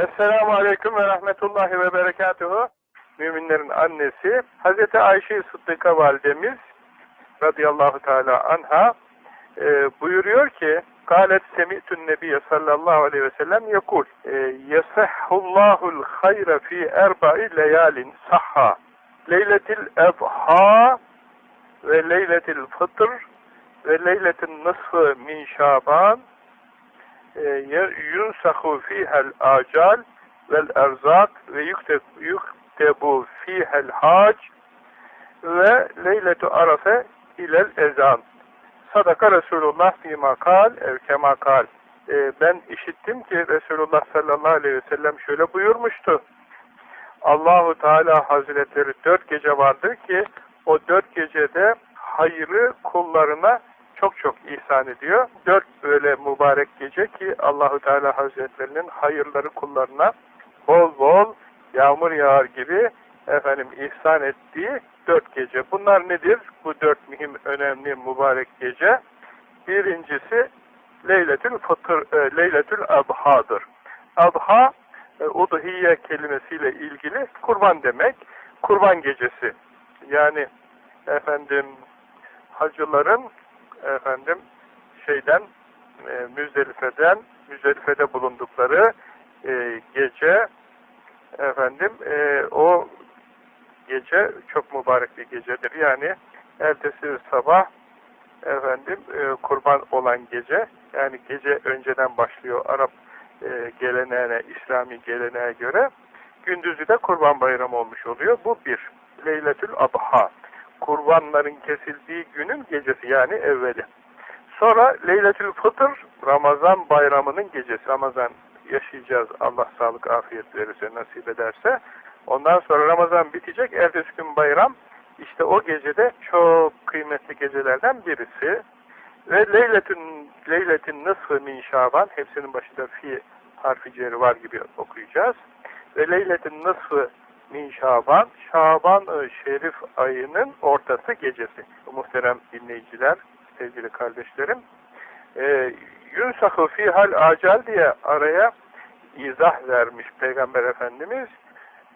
Esselamu Aleyküm ve Rahmetullahi ve Berekatuhu. Müminlerin annesi Hazreti Ayşe Sıddıka validemiz radıyallahu teala anha e, buyuruyor ki Kalet semitün nebiye sallallahu aleyhi ve sellem yekul e, Yesehhullahul hayra fi erba'i leyalin sahha Leyletil ebha ve leyletil fıtr ve leyletin nısfı min şaban yunsahu fihel acal vel erzak ve yuktebu fihel hac ve leyletu arafe ilel ezan. Sadaka Resulullah fîmâ kal ev kemâ kal. E, ben işittim ki Resulullah sallallahu aleyhi ve sellem şöyle buyurmuştu. Allahu Teala Hazretleri dört gece vardır ki o dört gecede hayrı kullarına çok çok ihsan ediyor. Dört böyle mübarek gece ki Allahu Teala Hazretlerinin hayırları kullarına bol bol yağmur yağar gibi efendim ihsan ettiği dört gece. Bunlar nedir? Bu dört mühim, önemli, mübarek gece. Birincisi Leyletül Fıtır, e, Leyletül Abha'dır. Abha, e, udhiye kelimesiyle ilgili kurban demek. Kurban gecesi. Yani efendim hacıların efendim şeyden e, Müzdelife'den Müzdelife'de bulundukları e, gece efendim e, o gece çok mübarek bir gecedir. Yani ertesi sabah efendim e, kurban olan gece yani gece önceden başlıyor Arap e, geleneğine, İslami geleneğe göre gündüzü de kurban bayramı olmuş oluyor. Bu bir. Leyletül Adha. Kurbanların kesildiği günün gecesi yani evveli. Sonra Leyletül Fıtır Ramazan bayramının gecesi. Ramazan yaşayacağız Allah sağlık afiyet verirse nasip ederse. Ondan sonra Ramazan bitecek. Ertesi gün bayram. İşte o gecede çok kıymetli gecelerden birisi. Ve Leyletün, Leyletin nısfı min Şaban. Hepsinin başında fi harfi ceri var gibi okuyacağız. Ve Leyletin nısfı min Şaban. Şaban Şerif ayının ortası gecesi. Muhterem dinleyiciler, sevgili kardeşlerim. E, Yunsahu fihal acal diye araya izah vermiş Peygamber Efendimiz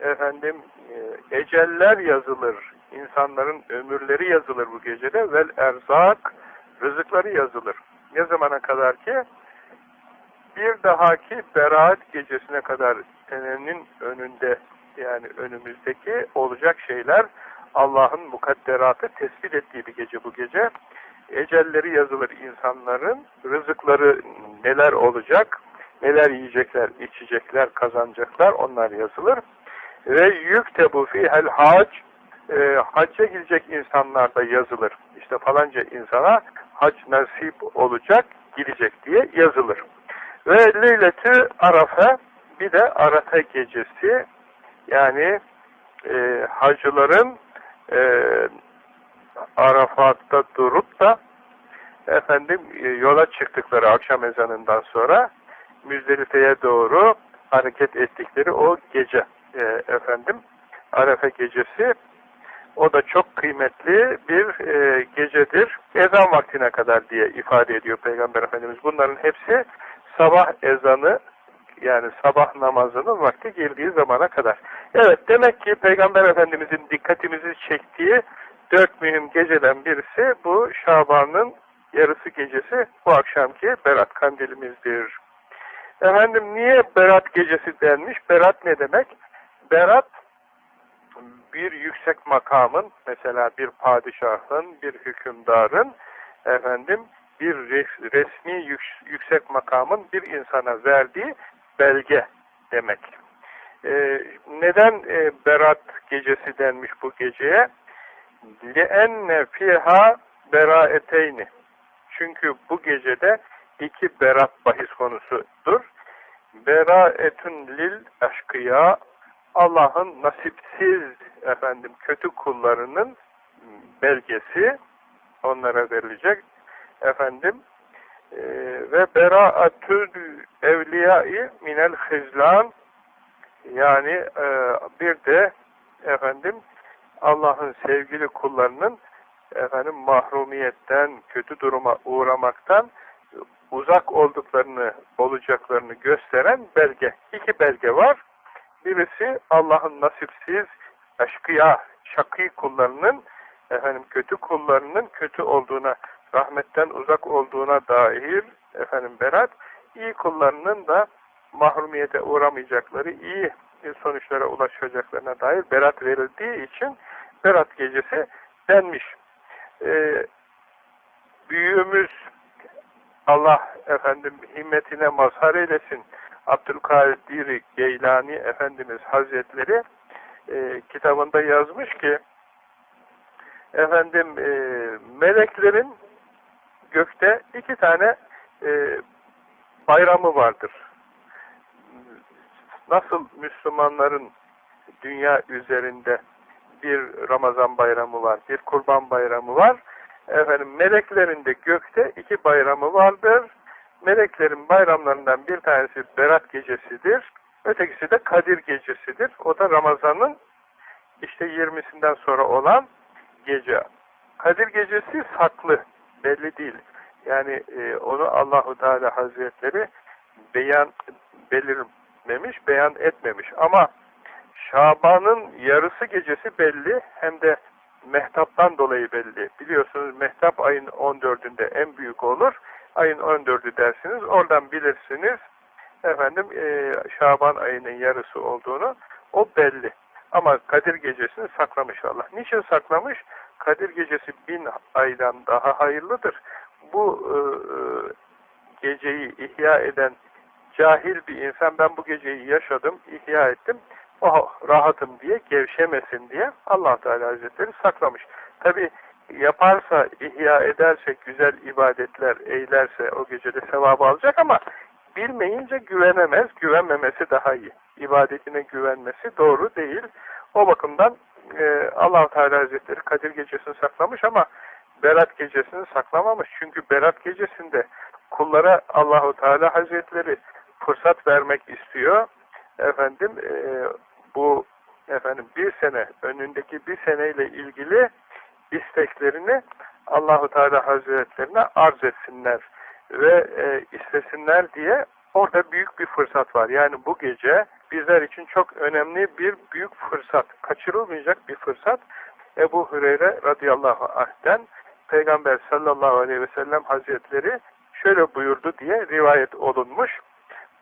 efendim e, eceller yazılır. insanların ömürleri yazılır bu gecede. Vel erzak rızıkları yazılır. Ne zamana kadar ki bir dahaki beraat gecesine kadar senenin önünde yani önümüzdeki olacak şeyler Allah'ın mukadderatı tespit ettiği bir gece bu gece. Ecelleri yazılır insanların, rızıkları neler olacak, neler yiyecekler, içecekler, kazanacaklar onlar yazılır ve yüktebu fihel hac e, hacca gidecek insanlar da yazılır. İşte falanca insana hac nasip olacak, gidecek diye yazılır. Ve leyleti arafa bir de arafa gecesi yani e, hacıların e, Arafat'ta durup da efendim e, yola çıktıkları akşam ezanından sonra Müzdelife'ye doğru hareket ettikleri o gece e, efendim Arefe gecesi o da çok kıymetli bir e, gecedir. Ezan vaktine kadar diye ifade ediyor Peygamber Efendimiz. Bunların hepsi sabah ezanı yani sabah namazının vakti girdiği zamana kadar. Evet demek ki Peygamber Efendimizin dikkatimizi çektiği dört mühim geceden birisi bu Şaban'ın yarısı gecesi bu akşamki Berat kandilimizdir. Efendim niye Berat gecesi denmiş? Berat ne demek? Berat bir yüksek makamın mesela bir padişahın, bir hükümdarın efendim bir resmi yüksek makamın bir insana verdiği belge demek. Ee, neden e, Berat gecesi denmiş bu geceye? لِأَنَّ فِيهَا beraeteyni. Çünkü bu gecede iki berat bahis konusudur. Beraetun lil aşkıya Allah'ın nasipsiz efendim kötü kullarının belgesi onlara verilecek efendim e, ve beraatül evliyai minel hizlan yani e, bir de efendim Allah'ın sevgili kullarının efendim mahrumiyetten, kötü duruma uğramaktan uzak olduklarını, olacaklarını gösteren belge. İki belge var. Birisi Allah'ın nasipsiz, aşkıya, şakî kullarının, efendim kötü kullarının kötü olduğuna, rahmetten uzak olduğuna dair efendim berat, iyi kullarının da mahrumiyete uğramayacakları, iyi sonuçlara ulaşacaklarına dair berat verildiği için berat gecesi denmiş. Ee, büyüğümüz Allah efendim himmetine mazhar eylesin. Abdülkadir Geylani Efendimiz Hazretleri e, kitabında yazmış ki efendim e, meleklerin gökte iki tane e, bayramı vardır. Nasıl Müslümanların dünya üzerinde bir Ramazan bayramı var, bir kurban bayramı var. Efendim meleklerin de gökte iki bayramı vardır. Meleklerin bayramlarından bir tanesi Berat gecesidir. Ötekisi de Kadir gecesidir. O da Ramazan'ın işte 20'sinden sonra olan gece. Kadir gecesi saklı, belli değil. Yani e, onu Allahu Teala Hazretleri beyan belirmemiş, beyan etmemiş. Ama Şaban'ın yarısı gecesi belli, hem de mehtaptan dolayı belli. Biliyorsunuz mehtap ayın 14'ünde en büyük olur. Ayın 14'ü dersiniz. Oradan bilirsiniz efendim e, Şaban ayının yarısı olduğunu. O belli. Ama Kadir gecesini saklamış Allah. Niçin saklamış? Kadir gecesi bin aydan daha hayırlıdır. Bu e, e, geceyi ihya eden cahil bir insan ben bu geceyi yaşadım, ihya ettim, oh, rahatım diye gevşemesin diye allah Teala Hazretleri saklamış. Tabi yaparsa, ihya ederse, güzel ibadetler eylerse o gecede sevabı alacak ama bilmeyince güvenemez, güvenmemesi daha iyi. İbadetine güvenmesi doğru değil. O bakımdan e, allah Teala Hazretleri Kadir Gecesi'ni saklamış ama Berat Gecesi'ni saklamamış. Çünkü Berat Gecesi'nde kullara Allahu Teala Hazretleri fırsat vermek istiyor. Efendim e, bu efendim bir sene önündeki bir seneyle ilgili isteklerini Allahu Teala Hazretlerine arz etsinler ve e, istesinler diye orada büyük bir fırsat var. Yani bu gece bizler için çok önemli bir büyük fırsat, kaçırılmayacak bir fırsat. Ebu Hüreyre radıyallahu anh'ten Peygamber sallallahu aleyhi ve sellem hazretleri şöyle buyurdu diye rivayet olunmuş.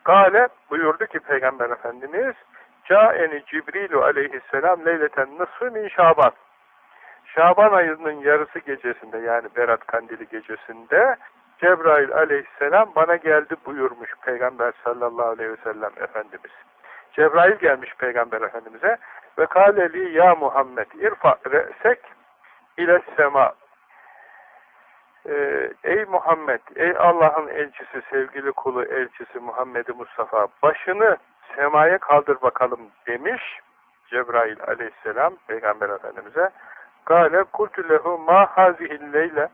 Gale buyurdu ki Peygamber Efendimiz Câeni Cibrilu aleyhisselam leyleten nısfı min Şaban. Şaban ayının yarısı gecesinde yani Berat Kandili gecesinde Cebrail aleyhisselam bana geldi buyurmuş Peygamber sallallahu aleyhi ve sellem Efendimiz. Cebrail gelmiş Peygamber Efendimiz'e ve kâleli ya Muhammed irfa re'sek ile sema ee, ey Muhammed, ey Allah'ın elçisi, sevgili kulu elçisi Muhammed Mustafa, başını semaya kaldır bakalım demiş Cebrail aleyhisselam Peygamber Efendimiz'e. Gale kultu lehu ma hazihilleyle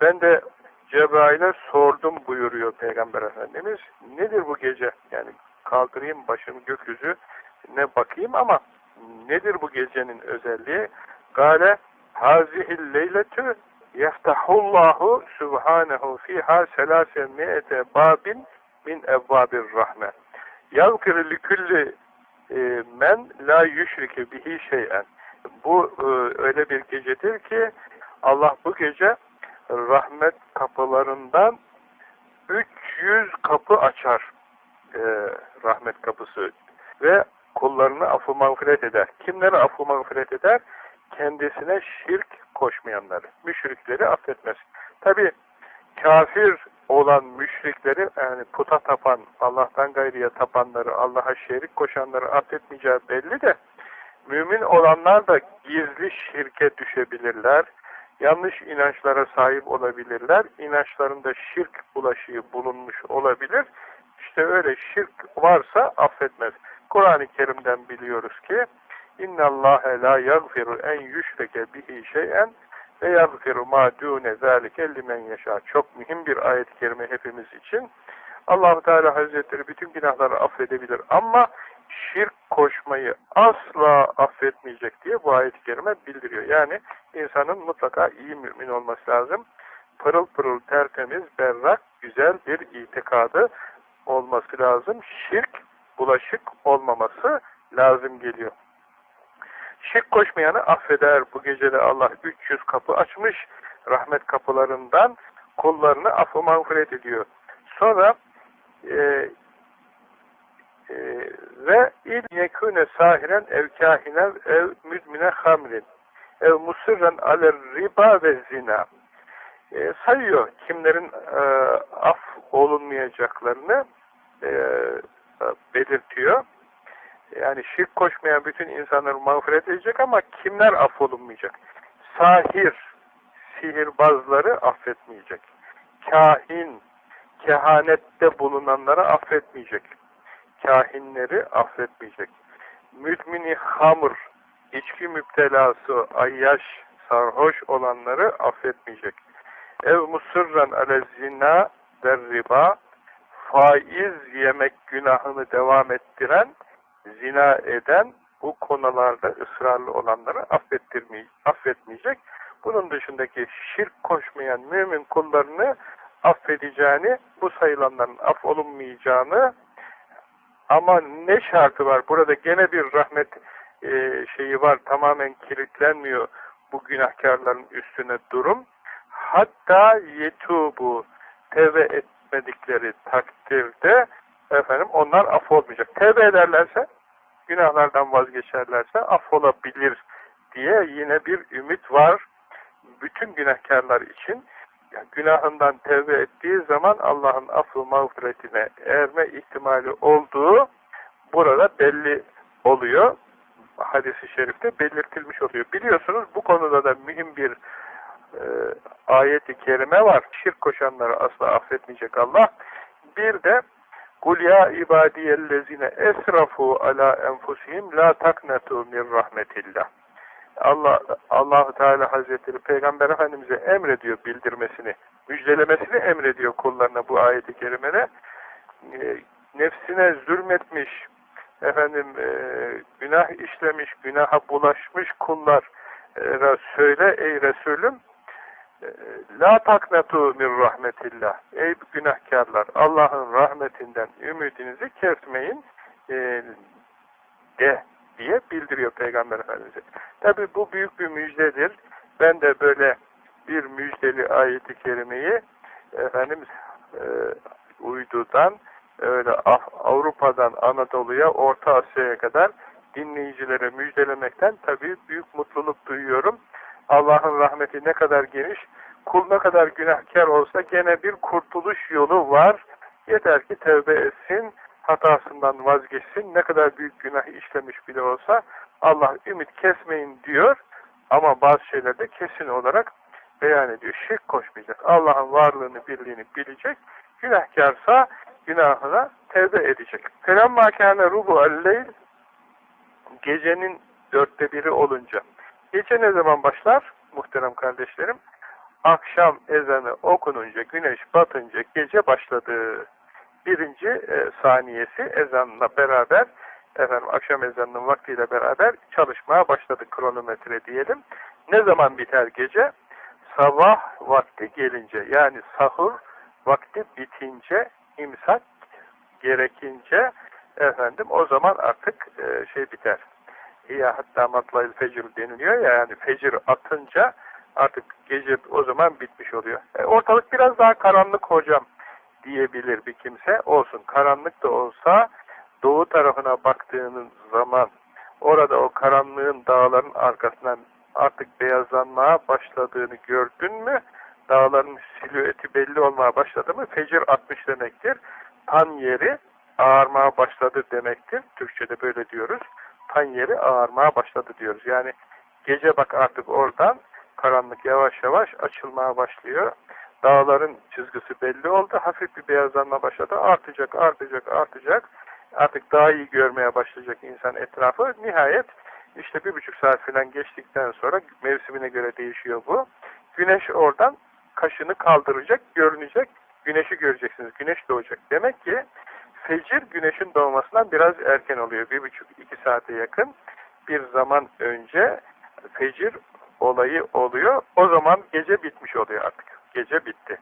ben de Cebrail'e sordum buyuruyor Peygamber Efendimiz. Nedir bu gece? Yani kaldırayım başımı gökyüzü ne bakayım ama nedir bu gecenin özelliği? Gale hazihil leyletü yeftahullahu subhanehu fiha selase mi'ete babin min evvabir rahme. Yagfir li kulli e, men la yüşrike bihi şeyen. Bu e, öyle bir gecedir ki Allah bu gece rahmet kapılarından 300 kapı açar. E, rahmet kapısı ve kullarını affı mağfiret eder. Kimleri affı mağfiret eder? Kendisine şirk koşmayanları, müşrikleri affetmez. Tabi kafir olan müşrikleri yani puta tapan, Allah'tan gayriye tapanları, Allah'a şerik koşanları affetmeyeceği belli de mümin olanlar da gizli şirke düşebilirler. Yanlış inançlara sahip olabilirler. İnançlarında şirk bulaşığı bulunmuş olabilir. İşte öyle şirk varsa affetmez. Kur'an-ı Kerim'den biliyoruz ki Allah la yaghfiru en yüşreke bihi şey'en ve yaghfiru ma dune zalike limen yaşa. Çok mühim bir ayet-i kerime hepimiz için. Allahu Teala Hazretleri bütün günahları affedebilir ama şirk koşmayı asla affetmeyecek diye bu ayet-i kerime bildiriyor. Yani insanın mutlaka iyi mümin olması lazım. pırıl pırıl tertemiz, berrak, güzel bir itikadı olması lazım. Şirk, bulaşık olmaması lazım geliyor. Şirk koşmayanı affeder. Bu gecede Allah 300 kapı açmış. Rahmet kapılarından kullarını affı mağfiret ediyor. Sonra e, ve il yekune sahiren ev kahinen ev müdmine hamrin ev musirren aler riba ve zina e, sayıyor kimlerin e, af olunmayacaklarını e, belirtiyor. Yani şirk koşmayan bütün insanları mağfiret edecek ama kimler affolunmayacak? Sahir, sihirbazları affetmeyecek. Kahin, kehanette bulunanları affetmeyecek. Kahinleri affetmeyecek. Müdmini hamur, içki müptelası, ayyaş, sarhoş olanları affetmeyecek. Ev musırran ale zina ve riba, faiz yemek günahını devam ettiren, zina eden, bu konularda ısrarlı olanları affetmeyecek. Bunun dışındaki şirk koşmayan mümin kullarını affedeceğini, bu sayılanların af olunmayacağını ama ne şartı var? Burada gene bir rahmet e, şeyi var. Tamamen kilitlenmiyor bu günahkarların üstüne durum. Hatta yetubu tevbe etmedikleri takdirde efendim onlar af olmayacak. Tevbe ederlerse günahlardan vazgeçerlerse affolabilir diye yine bir ümit var. Bütün günahkarlar için günahından tevbe ettiği zaman Allah'ın affı mağfiretine erme ihtimali olduğu burada belli oluyor. Hadis-i şerifte belirtilmiş oluyor. Biliyorsunuz bu konuda da mühim bir e, ayeti kerime var. Şirk koşanları asla affetmeyecek Allah. Bir de Kul ya ibadiyellezine esrafu ala enfusihim la taknetu min rahmetillah. Allah Allah Teala Hazretleri Peygamber Efendimize emrediyor bildirmesini, müjdelemesini emrediyor kullarına bu ayeti kerimede. E, nefsine zulmetmiş, efendim e, günah işlemiş, günaha bulaşmış kullar e, söyle ey Resulüm e, La taknatu min rahmetillah. Ey günahkarlar Allah'ın rahmetinden ümidinizi kesmeyin e, de diye bildiriyor Peygamber Efendimiz'e. Tabi bu büyük bir müjdedir. Ben de böyle bir müjdeli ayeti kerimeyi efendim e, uydudan öyle Avrupa'dan Anadolu'ya, Orta Asya'ya kadar dinleyicilere müjdelemekten tabii büyük mutluluk duyuyorum. Allah'ın rahmeti ne kadar geniş, kul ne kadar günahkar olsa gene bir kurtuluş yolu var. Yeter ki tevbe etsin, hatasından vazgeçsin, ne kadar büyük günah işlemiş bile olsa Allah ümit kesmeyin diyor ama bazı şeylerde kesin olarak beyan ediyor. Şirk koşmayacak. Allah'ın varlığını, birliğini bilecek. Günahkarsa günahına tevbe edecek. Felemma kâne rubu alleyl gecenin dörtte biri olunca. Gece ne zaman başlar? Muhterem kardeşlerim. Akşam ezanı okununca, güneş batınca gece başladı. Birinci e, saniyesi ezanla beraber efendim akşam ezanının vaktiyle beraber çalışmaya başladı kronometre diyelim. Ne zaman biter gece? Sabah vakti gelince yani sahur vakti bitince imsak gerekince efendim o zaman artık e, şey biter. Ya hatta matlayıl fecir deniliyor ya yani fecir atınca artık gece o zaman bitmiş oluyor. E, ortalık biraz daha karanlık hocam diyebilir bir kimse. Olsun karanlık da olsa doğu tarafına baktığınız zaman orada o karanlığın dağların arkasından artık beyazlanmaya başladığını gördün mü? Dağların silüeti belli olmaya başladı mı? Fecir atmış demektir. Tan yeri ağarmaya başladı demektir. Türkçe'de böyle diyoruz. Tan yeri ağarmaya başladı diyoruz. Yani gece bak artık oradan karanlık yavaş yavaş açılmaya başlıyor. Dağların çizgisi belli oldu. Hafif bir beyazlanma başladı. Artacak, artacak, artacak. Artık daha iyi görmeye başlayacak insan etrafı. Nihayet işte bir buçuk saat falan geçtikten sonra mevsimine göre değişiyor bu. Güneş oradan kaşını kaldıracak, görünecek. Güneşi göreceksiniz. Güneş doğacak. Demek ki fecir güneşin doğmasından biraz erken oluyor. Bir buçuk, iki saate yakın bir zaman önce fecir olayı oluyor. O zaman gece bitmiş oluyor artık. Gece bitti.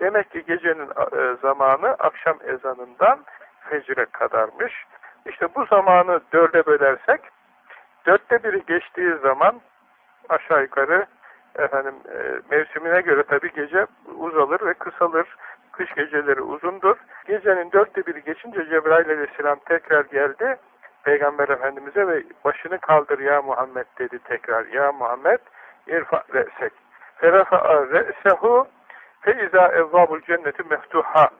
Demek ki gecenin e, zamanı akşam ezanından fecre kadarmış. İşte bu zamanı dörde bölersek, dörtte biri geçtiği zaman aşağı yukarı efendim e, mevsimine göre tabi gece uzalır ve kısalır. Kış geceleri uzundur. Gecenin dörtte biri geçince Cebrail aleyhisselam tekrar geldi. Peygamber Efendimiz'e ve başını kaldır ya Muhammed dedi tekrar. Ya Muhammed irfa re'sek. Re'sehu feiza evvabul cenneti meftuha.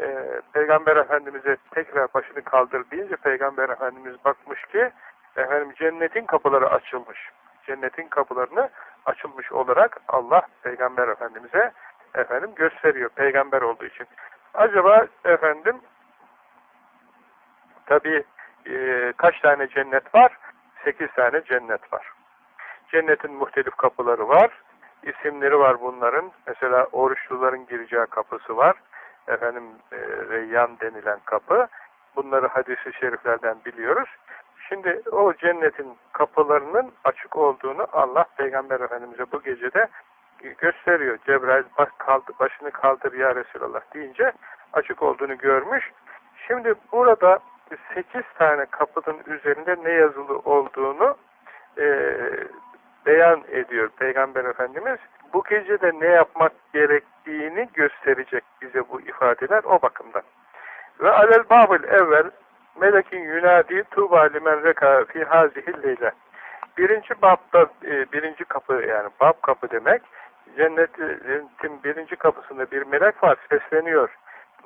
Ee, Peygamber Efendimiz'e tekrar başını kaldır deyince Peygamber Efendimiz bakmış ki efendim cennetin kapıları açılmış. Cennetin kapılarını açılmış olarak Allah Peygamber Efendimiz'e efendim gösteriyor. Peygamber olduğu için. Acaba efendim tabi e, kaç tane cennet var? Sekiz tane cennet var. Cennetin muhtelif kapıları var. İsimleri var bunların. Mesela oruçluların gireceği kapısı var. Efendim e, Reyyan denilen kapı. Bunları hadisi şeriflerden biliyoruz. Şimdi o cennetin kapılarının açık olduğunu Allah Peygamber Efendimiz'e bu gecede gösteriyor. Cebrail başını kaldır ya Resulallah deyince açık olduğunu görmüş. Şimdi burada sekiz tane kapının üzerinde ne yazılı olduğunu e, beyan ediyor Peygamber Efendimiz. Bu gecede ne yapmak gerektiğini gösterecek bize bu ifadeler o bakımdan. Ve alel babıl evvel melekin yunadi tuğba limen reka fi hazihil leyle. Birinci babda e, birinci kapı yani bab kapı demek cennetin birinci kapısında bir melek var sesleniyor.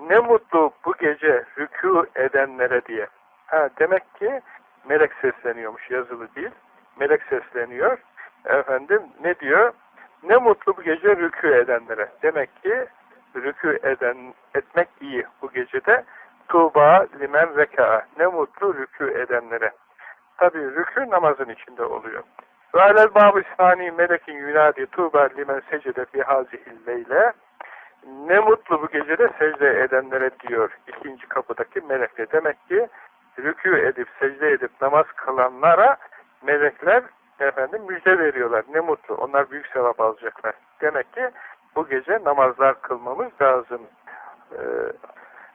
Ne mutlu bu gece rükû edenlere diye. Ha, demek ki melek sesleniyormuş yazılı değil. Melek sesleniyor. Efendim ne diyor? Ne mutlu bu gece rükû edenlere. Demek ki rükû eden, etmek iyi bu gecede. Tuğba limen reka. Ne mutlu rükû edenlere. Tabi rükû namazın içinde oluyor. Ve alel babı sani melekin yunadi tuğba limen secde fi hazihil leyle. Ne mutlu bu gecede secde edenlere diyor ikinci kapıdaki melekle. Demek ki rükû edip secde edip namaz kılanlara melekler efendim müjde veriyorlar. Ne mutlu. Onlar büyük sevap alacaklar. Demek ki bu gece namazlar kılmamız lazım. Ee,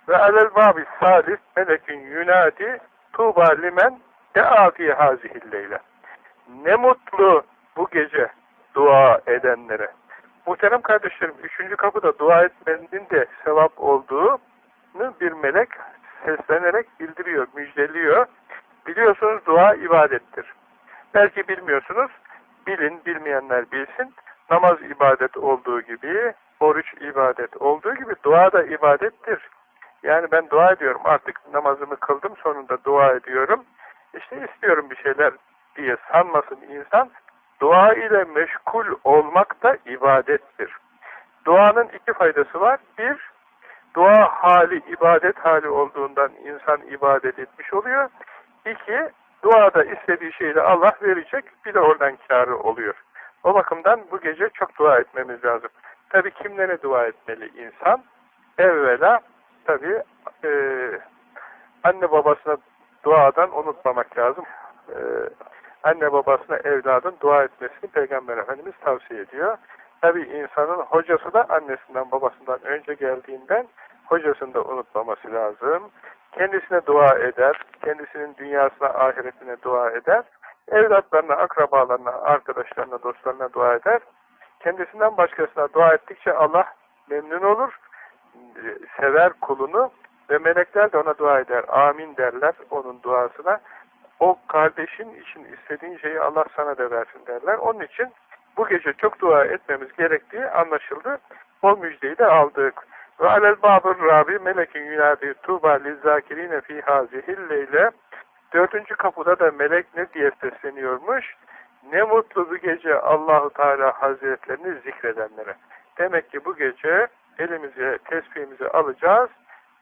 ve alel babi salis melekin yunadi tuğba limen de'a fi hazihilleyle. Ne mutlu bu gece dua edenlere. Muhterem kardeşlerim, üçüncü kapıda dua etmenin de sevap olduğunu bir melek seslenerek bildiriyor, müjdeliyor. Biliyorsunuz dua ibadettir. Belki bilmiyorsunuz, bilin, bilmeyenler bilsin. Namaz ibadet olduğu gibi, oruç ibadet olduğu gibi dua da ibadettir. Yani ben dua ediyorum artık namazımı kıldım sonunda dua ediyorum. İşte istiyorum bir şeyler diye sanmasın insan. Dua ile meşgul olmak da ibadettir. Duanın iki faydası var. Bir, dua hali ibadet hali olduğundan insan ibadet etmiş oluyor. İki, duada istediği şeyi de Allah verecek. Bir de oradan karı oluyor. O bakımdan bu gece çok dua etmemiz lazım. Tabi kimlere dua etmeli insan? Evvela tabi e, anne babasına duadan unutmamak lazım. E, anne babasına evladın dua etmesini Peygamber Efendimiz tavsiye ediyor. Tabi insanın hocası da annesinden babasından önce geldiğinden hocasını da unutmaması lazım. Kendisine dua eder, kendisinin dünyasına, ahiretine dua eder. Evlatlarına, akrabalarına, arkadaşlarına, dostlarına dua eder. Kendisinden başkasına dua ettikçe Allah memnun olur, sever kulunu ve melekler de ona dua eder. Amin derler onun duasına. O kardeşin için istediğin şeyi Allah sana da versin derler. Onun için bu gece çok dua etmemiz gerektiği anlaşıldı. O müjdeyi de aldık. Ve alel babur rabi melekin yunadi tuğba lizzakirine fi hazihilleyle dördüncü kapıda da melek ne diye sesleniyormuş? Ne mutlu bu gece Allahu Teala Hazretlerini zikredenlere. Demek ki bu gece elimize tesbihimizi alacağız.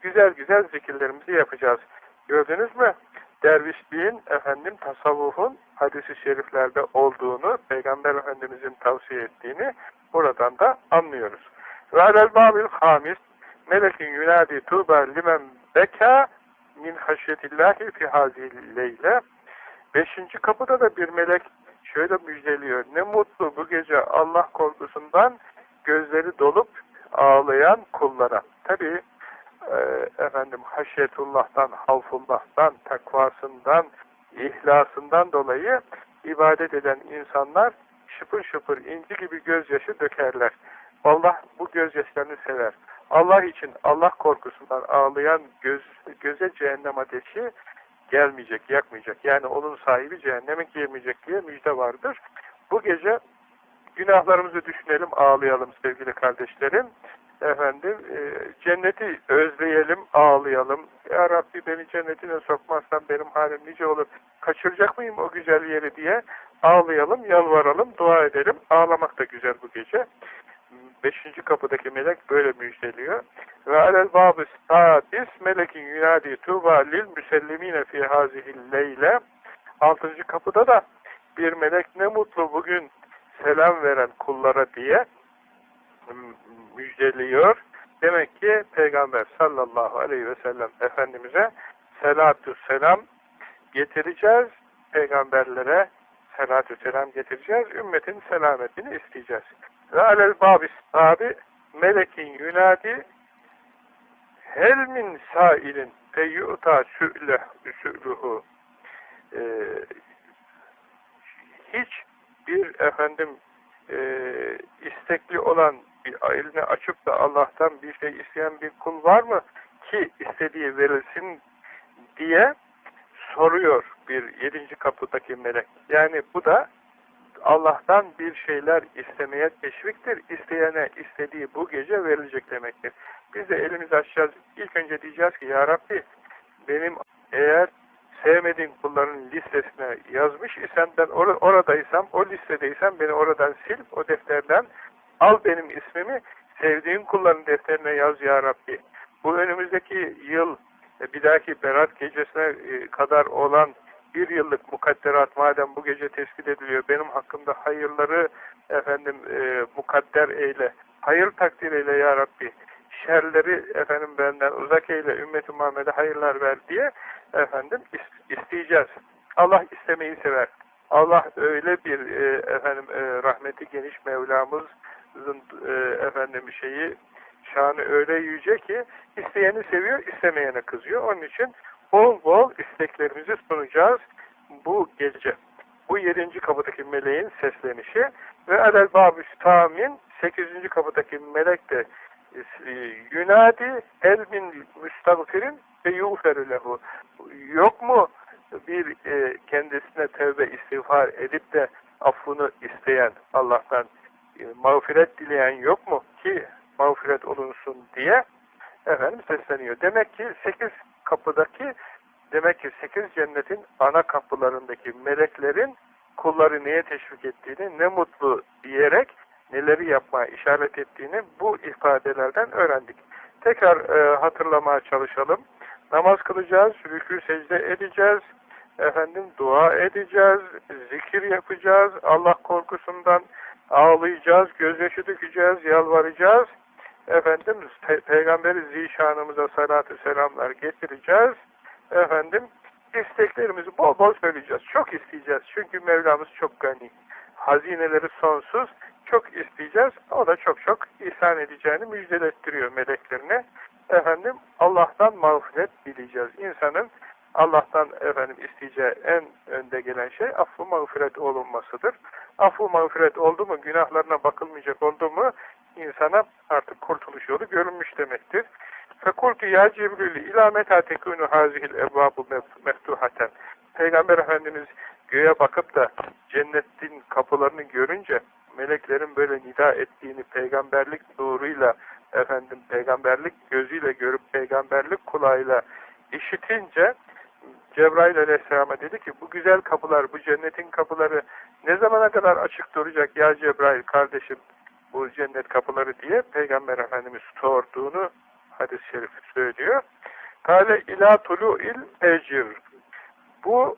Güzel güzel zikirlerimizi yapacağız. Gördünüz mü? Dervişliğin, efendim tasavvufun hadisi şeriflerde olduğunu, Peygamber Efendimizin tavsiye ettiğini buradan da anlıyoruz. Ve alel babil hamis melekin yunadi tuğba limen beka min haşyetillahi fi hazil leyle. Beşinci kapıda da bir melek şöyle müjdeliyor. Ne mutlu bu gece Allah korkusundan gözleri dolup ağlayan kullara. Tabi e, efendim haşyetullah'tan, havfullah'tan, takvasından, ihlasından dolayı ibadet eden insanlar şıpır şıpır inci gibi gözyaşı dökerler. Allah bu gözyaşlarını sever. Allah için Allah korkusundan ağlayan göz, göze cehennem ateşi gelmeyecek, yakmayacak. Yani onun sahibi cehenneme girmeyecek diye müjde vardır. Bu gece günahlarımızı düşünelim, ağlayalım sevgili kardeşlerim. Efendim, e, cenneti özleyelim, ağlayalım. Ya Rabbi beni cennetine sokmazsan benim halim nice olur. Kaçıracak mıyım o güzel yeri diye ağlayalım, yalvaralım, dua edelim. Ağlamak da güzel bu gece. Beşinci kapıdaki melek böyle müjdeliyor. Ve alel babı sadis melekin yunadi tuğba lil müsellimine fi hazihil leyle. Altıncı kapıda da bir melek ne mutlu bugün selam veren kullara diye müjdeliyor. Demek ki Peygamber sallallahu aleyhi ve sellem Efendimiz'e selatü selam getireceğiz. Peygamberlere selatü selam getireceğiz. Ümmetin selametini isteyeceğiz. Ve babis abi melekin yunadi hel min sailin feyyuta sü'luhu ee, hiç bir efendim e, istekli olan bir elini açıp da Allah'tan bir şey isteyen bir kul var mı ki istediği verilsin diye soruyor bir yedinci kapıdaki melek. Yani bu da Allah'tan bir şeyler istemeye teşviktir. İsteyene istediği bu gece verilecek demektir. Biz de elimizi açacağız. İlk önce diyeceğiz ki Ya Rabbi benim eğer sevmediğin kulların listesine yazmış isen ben or oradaysam, o listedeysem beni oradan sil, o defterden al benim ismimi, sevdiğin kulların defterine yaz ya Rabbi. Bu önümüzdeki yıl, e, bir dahaki Berat gecesine e, kadar olan bir yıllık mukadderat madem bu gece tespit ediliyor, benim hakkımda hayırları efendim e, mukadder eyle, hayır takdir eyle ya Rabbi, şerleri efendim benden uzak eyle, ümmeti Muhammed'e hayırlar ver diye efendim isteyeceğiz. Allah istemeyi sever. Allah öyle bir e, efendim e, rahmeti geniş Mevlamızın e, efendim şeyi şanı öyle yüce ki isteyeni seviyor, istemeyene kızıyor. Onun için bol bol isteklerimizi sunacağız bu gece. Bu yedinci kapıdaki meleğin seslenişi ve Adel Babüs Tamin sekizinci kapıdaki melek de e, Yunadi el min müstagfirin ve yuğferü lehu. Yok mu bir e, kendisine tevbe istiğfar edip de affını isteyen Allah'tan e, mağfiret dileyen yok mu ki mağfiret olunsun diye efendim sesleniyor. Demek ki sekiz kapıdaki demek ki sekiz cennetin ana kapılarındaki meleklerin kulları neye teşvik ettiğini ne mutlu diyerek neleri yapmaya işaret ettiğini bu ifadelerden öğrendik. Tekrar e, hatırlamaya çalışalım. Namaz kılacağız, rükû secde edeceğiz, efendim dua edeceğiz, zikir yapacağız, Allah korkusundan ağlayacağız, gözyaşı dökeceğiz, yalvaracağız. Efendim Pe Peygamberi zişanımıza salatü selamlar getireceğiz. Efendim isteklerimizi bol bol söyleyeceğiz. Çok isteyeceğiz. Çünkü Mevlamız çok gani. Hazineleri sonsuz. Çok isteyeceğiz. O da çok çok ihsan edeceğini müjdelettiriyor meleklerine. Efendim Allah'tan mağfiret dileyeceğiz. İnsanın Allah'tan efendim isteyeceği en önde gelen şey affı mağfiret olunmasıdır. Affı mağfiret oldu mu, günahlarına bakılmayacak oldu mu insana artık kurtuluş yolu görünmüş demektir. Fekultu ya Cibril ila meta tekunu hazihil evvabu meftuhaten. Peygamber Efendimiz göğe bakıp da cennetin kapılarını görünce meleklerin böyle nida ettiğini peygamberlik nuruyla efendim peygamberlik gözüyle görüp peygamberlik kulağıyla işitince Cebrail aleyhisselama dedi ki bu güzel kapılar, bu cennetin kapıları ne zamana kadar açık duracak ya Cebrail kardeşim bu cennet kapıları diye Peygamber Efendimiz sorduğunu hadis-i şerif söylüyor. Kale ila il fecir. Bu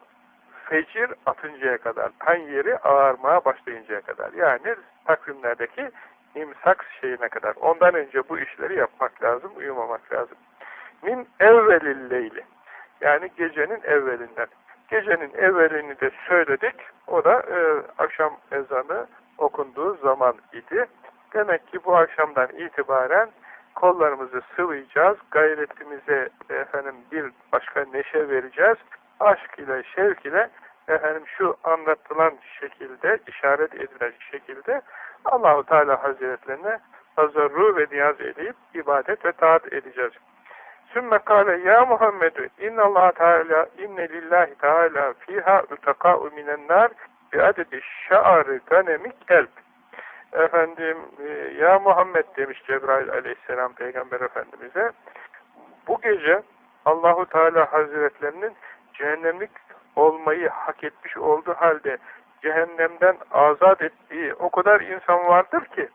fecir atıncaya kadar, tan yeri ağarmaya başlayıncaya kadar. Yani takvimlerdeki imsak şeyine kadar. Ondan önce bu işleri yapmak lazım, uyumamak lazım. Min evvelil leyli. Yani gecenin evvelinden. Gecenin evvelini de söyledik. O da e, akşam ezanı okunduğu zaman idi. Demek ki bu akşamdan itibaren kollarımızı sıvayacağız, gayretimize efendim bir başka neşe vereceğiz, aşk ile, şevk ile efendim şu anlatılan şekilde, işaret edilen şekilde Allahu Teala Hazretlerine tazarru ve niyaz edip ibadet ve taat edeceğiz. Sümme kâle ya Muhammedü innallâhu teâlâ inne lillahi teâlâ fîhâ utakâ'u minennâr bi adedi şa'arı ganemi kelb. Efendim e, ya Muhammed demiş Cebrail aleyhisselam peygamber efendimize bu gece Allahu Teala Hazretlerinin cehennemlik olmayı hak etmiş olduğu halde cehennemden azat ettiği o kadar insan vardır ki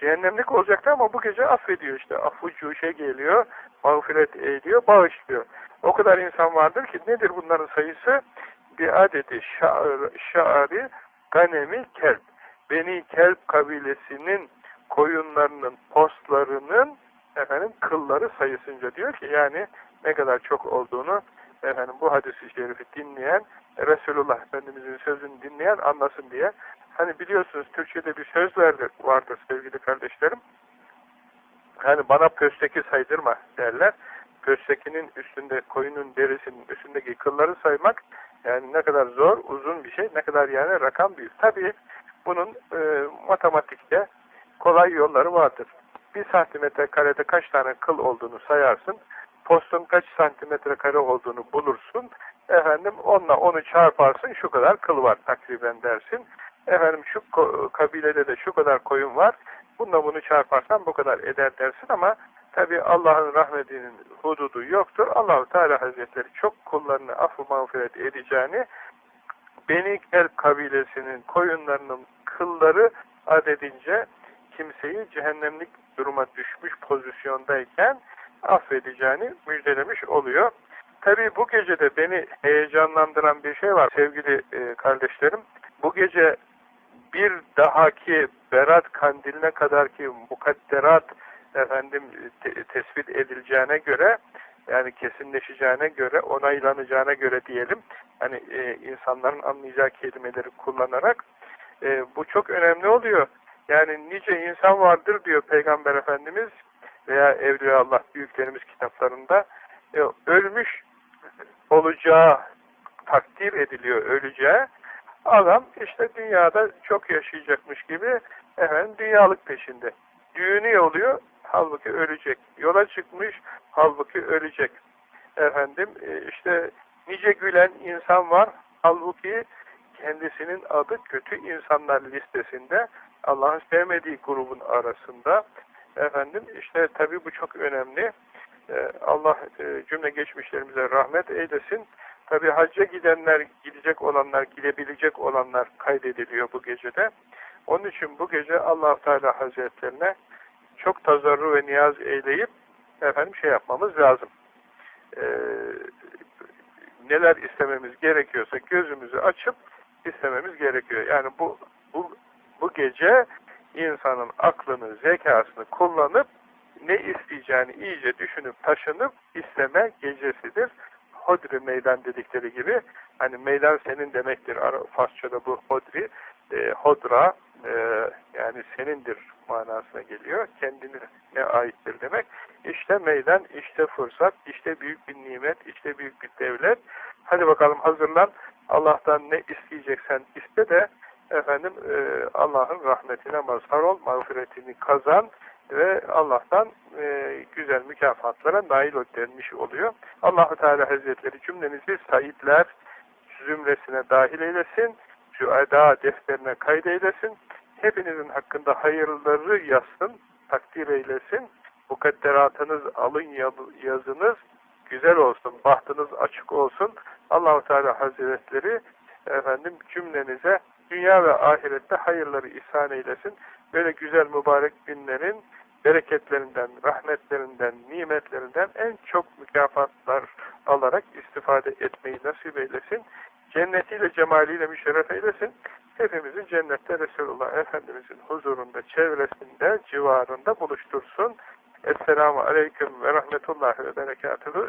cehennemlik olacaktı ama bu gece affediyor işte. Affucu şey geliyor, mağfiret ediyor, bağışlıyor. O kadar insan vardır ki nedir bunların sayısı? Bir adeti şaarı ganemi kelp. Beni Kelp kabilesinin koyunlarının, postlarının efendim kılları sayısınca diyor ki yani ne kadar çok olduğunu efendim bu hadisi şerifi dinleyen Resulullah Efendimizin sözünü dinleyen anlasın diye. Hani biliyorsunuz Türkçe'de bir söz vardır, vardır sevgili kardeşlerim. Hani bana pösteki saydırma derler. Pöstekinin üstünde koyunun derisinin üstündeki kılları saymak yani ne kadar zor, uzun bir şey, ne kadar yani rakam büyük. Tabii bunun e, matematikte kolay yolları vardır. Bir santimetre karede kaç tane kıl olduğunu sayarsın. Postun kaç santimetre kare olduğunu bulursun. Efendim onunla onu çarparsın şu kadar kıl var takriben dersin. Efendim şu kabilede de şu kadar koyun var. Bununla bunu çarparsan bu kadar eder dersin ama tabi Allah'ın rahmetinin hududu yoktur. Allahu Teala Hazretleri çok kullarını affı mağfiret edeceğini Beni Kelp kabilesinin koyunlarının kılları adedince kimseyi cehennemlik duruma düşmüş pozisyondayken affedeceğini müjdelemiş oluyor. Tabi bu gecede beni heyecanlandıran bir şey var sevgili e, kardeşlerim. Bu gece bir dahaki Berat kandiline kadar ki mukadderat efendim te tespit edileceğine göre yani kesinleşeceğine göre, onaylanacağına göre diyelim, hani e, insanların anlayacağı kelimeleri kullanarak e, bu çok önemli oluyor. Yani nice insan vardır diyor Peygamber Efendimiz veya Evliya Allah büyüklerimiz kitaplarında e, ölmüş olacağı takdir ediliyor öleceği adam işte dünyada çok yaşayacakmış gibi efendim dünyalık peşinde. Düğünü oluyor, halbuki ölecek. Yola çıkmış, halbuki ölecek. Efendim e, işte nice gülen insan var, halbuki kendisinin adı kötü insanlar listesinde, Allah'ın sevmediği grubun arasında. Efendim işte tabi bu çok önemli. E, Allah e, cümle geçmişlerimize rahmet eylesin. Tabi hacca gidenler, gidecek olanlar, gidebilecek olanlar kaydediliyor bu gecede. Onun için bu gece allah Teala Hazretlerine çok tazarru ve niyaz eyleyip efendim şey yapmamız lazım. Ee, neler istememiz gerekiyorsa gözümüzü açıp istememiz gerekiyor. Yani bu bu bu gece insanın aklını, zekasını kullanıp ne isteyeceğini iyice düşünüp taşınıp isteme gecesidir. Hodri meydan dedikleri gibi hani meydan senin demektir. Farsçada bu hodri, e, hodra e, yani senindir manasına geliyor. Kendine aittir demek. İşte meydan, işte fırsat, işte büyük bir nimet, işte büyük bir devlet. Hadi bakalım hazırlan. Allah'tan ne isteyeceksen iste de efendim e, Allah'ın rahmetine mazhar ol, mağfiretini kazan ve Allah'tan e, güzel mükafatlara nail denmiş oluyor. Allahu Teala Hazretleri cümlemizi saitler zümresine dahil eylesin, şu eda defterine kaydeylesin hepinizin hakkında hayırları yazsın, takdir eylesin. Mukadderatınız, alın yazınız güzel olsun, bahtınız açık olsun. Allahu Teala Hazretleri efendim cümlenize dünya ve ahirette hayırları ihsan eylesin. Böyle güzel mübarek günlerin bereketlerinden, rahmetlerinden, nimetlerinden en çok mükafatlar alarak istifade etmeyi nasip eylesin. Cennetiyle, cemaliyle müşerref eylesin hepimizi cennette Resulullah Efendimizin huzurunda, çevresinde, civarında buluştursun. Esselamu Aleyküm ve Rahmetullahi ve Berekatuhu.